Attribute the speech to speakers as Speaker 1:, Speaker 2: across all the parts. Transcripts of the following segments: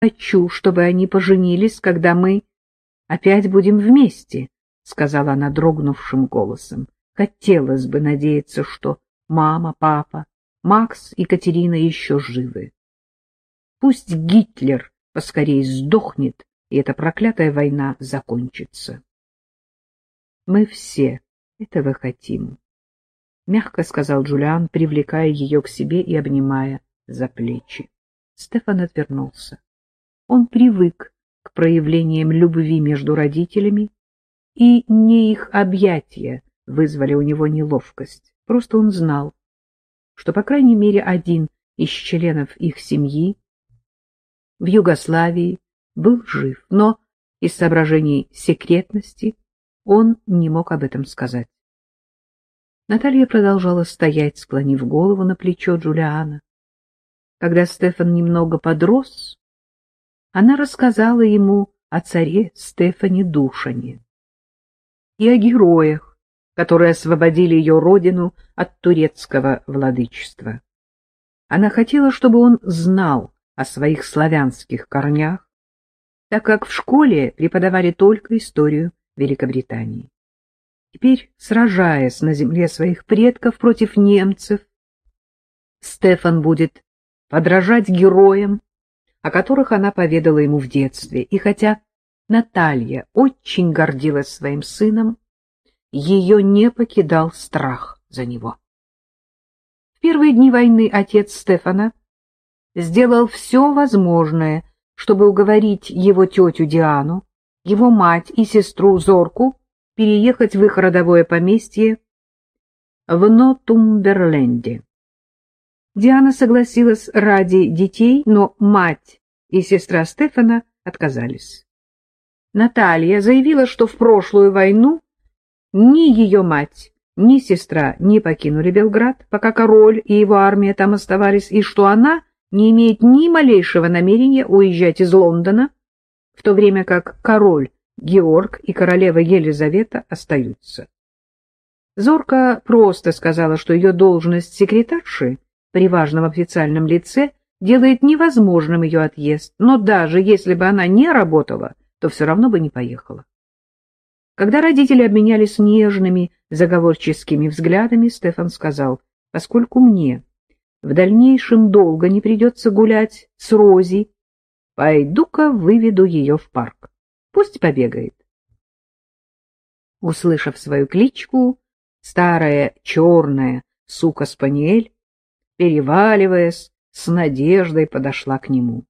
Speaker 1: хочу, чтобы они поженились, когда мы опять будем вместе, — сказала она дрогнувшим голосом. Хотелось бы надеяться, что мама, папа, Макс и Катерина еще живы. Пусть Гитлер поскорее сдохнет, и эта проклятая война закончится. Мы все этого хотим, — мягко сказал Джулиан, привлекая ее к себе и обнимая за плечи. Стефан отвернулся. Он привык к проявлениям любви между родителями, и не их объятия вызвали у него неловкость. Просто он знал, что, по крайней мере, один из членов их семьи в Югославии был жив, но из соображений секретности он не мог об этом сказать. Наталья продолжала стоять, склонив голову на плечо Джулиана. Когда Стефан немного подрос, она рассказала ему о царе Стефане Душане и о героях, которые освободили ее родину от турецкого владычества. Она хотела, чтобы он знал о своих славянских корнях, так как в школе преподавали только историю Великобритании. Теперь, сражаясь на земле своих предков против немцев, Стефан будет подражать героям, о которых она поведала ему в детстве, и хотя Наталья очень гордилась своим сыном, ее не покидал страх за него. В первые дни войны отец Стефана сделал все возможное, чтобы уговорить его тетю Диану, его мать и сестру Зорку переехать в их родовое поместье в Нотумберленде. Диана согласилась ради детей, но мать и сестра Стефана отказались. Наталья заявила, что в прошлую войну ни ее мать, ни сестра не покинули Белград, пока король и его армия там оставались, и что она не имеет ни малейшего намерения уезжать из Лондона, в то время как король Георг и королева Елизавета остаются. Зорка просто сказала, что ее должность секретарши при важном официальном лице делает невозможным ее отъезд, но даже если бы она не работала, то все равно бы не поехала. Когда родители обменялись нежными, заговорческими взглядами, Стефан сказал, поскольку мне в дальнейшем долго не придется гулять с Рози, пойду-ка выведу ее в парк. Пусть побегает. Услышав свою кличку, старая черная сука-спаниель, переваливаясь, с надеждой подошла к нему.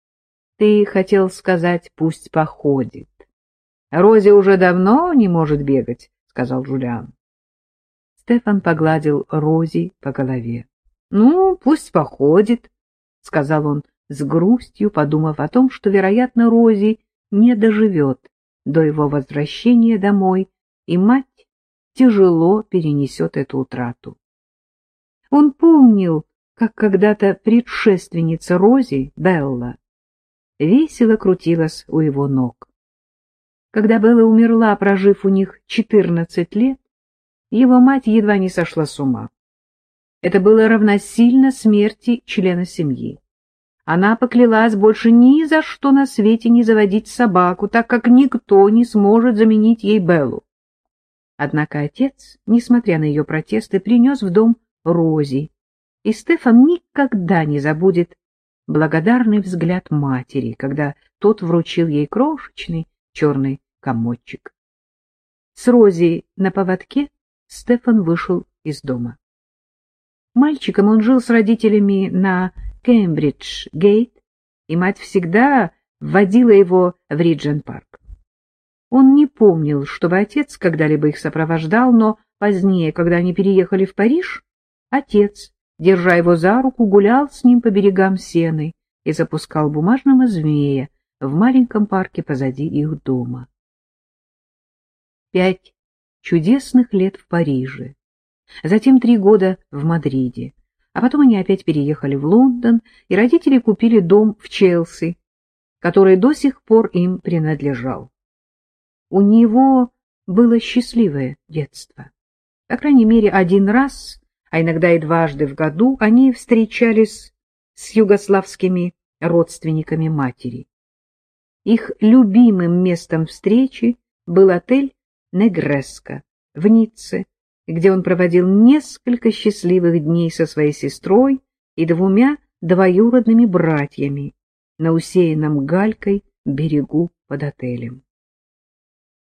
Speaker 1: — Ты хотел сказать, пусть походит. — Рози уже давно не может бегать, — сказал Джулиан. Стефан погладил Рози по голове. — Ну, пусть походит, — сказал он с грустью, подумав о том, что, вероятно, Рози не доживет до его возвращения домой, и мать тяжело перенесет эту утрату. Он помнил, как когда-то предшественница Рози, Белла, весело крутилась у его ног. Когда Белла умерла, прожив у них четырнадцать лет, его мать едва не сошла с ума. Это было равносильно смерти члена семьи. Она поклялась больше ни за что на свете не заводить собаку, так как никто не сможет заменить ей Беллу. Однако отец, несмотря на ее протесты, принес в дом Рози, и Стефан никогда не забудет благодарный взгляд матери, когда тот вручил ей крошечный черный комочек. С Рози на поводке Стефан вышел из дома. Мальчиком он жил с родителями на Кембридж-гейт, и мать всегда вводила его в Риджен-парк. Он не помнил, чтобы отец когда-либо их сопровождал, но позднее, когда они переехали в Париж, отец, держа его за руку, гулял с ним по берегам Сены и запускал бумажного змея в маленьком парке позади их дома. Пять чудесных лет в Париже, затем три года в Мадриде, а потом они опять переехали в Лондон, и родители купили дом в Челси, который до сих пор им принадлежал. У него было счастливое детство. По крайней мере, один раз, а иногда и дважды в году, они встречались с югославскими родственниками матери. Их любимым местом встречи был отель «Негреско» в Ницце, где он проводил несколько счастливых дней со своей сестрой и двумя двоюродными братьями на усеянном галькой берегу под отелем.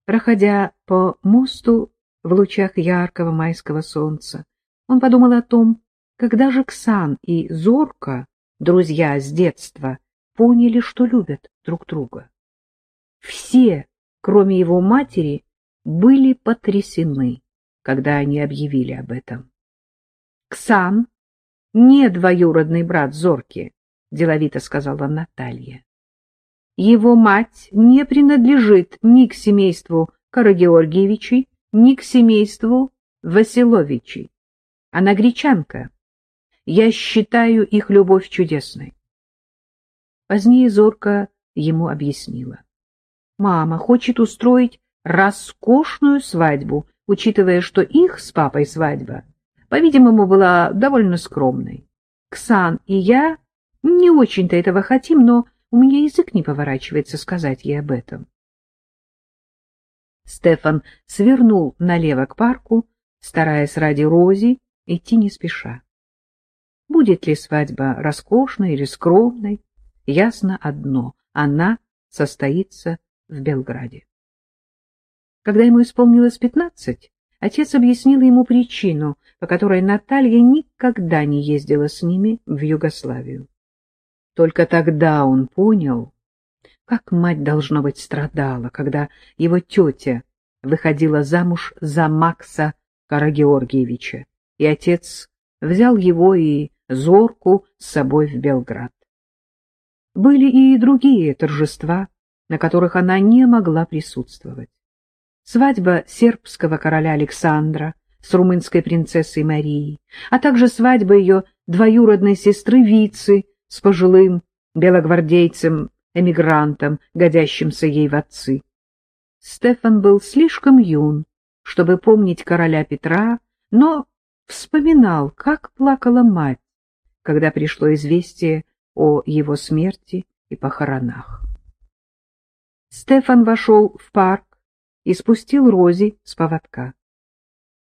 Speaker 1: Проходя по мосту в лучах яркого майского солнца, он подумал о том, когда же Ксан и Зорка, друзья с детства, поняли, что любят друг друга. Все, кроме его матери, были потрясены, когда они объявили об этом. Ксан не двоюродный брат Зорки, — деловито сказала Наталья. Его мать не принадлежит ни к семейству Карагеоргиевичей, ни к семейству Василовичей. Она гречанка. Я считаю их любовь чудесной. Позднее Зорка ему объяснила. Мама хочет устроить роскошную свадьбу, учитывая, что их с папой свадьба, по-видимому, была довольно скромной. Ксан и я не очень-то этого хотим, но у меня язык не поворачивается сказать ей об этом. Стефан свернул налево к парку, стараясь ради Рози идти не спеша. Будет ли свадьба роскошной или скромной, ясно одно — она состоится в Белграде. Когда ему исполнилось пятнадцать, отец объяснил ему причину, по которой Наталья никогда не ездила с ними в Югославию. Только тогда он понял, как мать, должно быть, страдала, когда его тетя выходила замуж за Макса Карагеоргиевича, и отец взял его и Зорку с собой в Белград. Были и другие торжества, на которых она не могла присутствовать. Свадьба сербского короля Александра с румынской принцессой Марией, а также свадьба ее двоюродной сестры Вицы с пожилым белогвардейцем-эмигрантом, годящимся ей в отцы. Стефан был слишком юн, чтобы помнить короля Петра, но вспоминал, как плакала мать, когда пришло известие о его смерти и похоронах. Стефан вошел в парк и спустил Рози с поводка.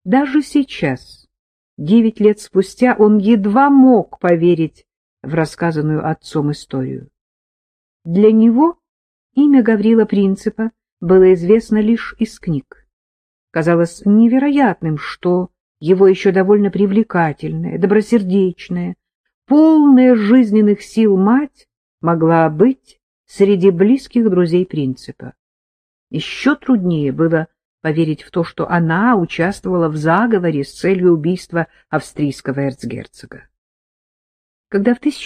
Speaker 1: Даже сейчас, девять лет спустя, он едва мог поверить в рассказанную отцом историю. Для него имя Гаврила Принципа было известно лишь из книг. Казалось невероятным, что его еще довольно привлекательная, добросердечная, полная жизненных сил мать могла быть среди близких друзей Принципа. Еще труднее было поверить в то, что она участвовала в заговоре с целью убийства австрийского эрцгерцога. Когда в 1900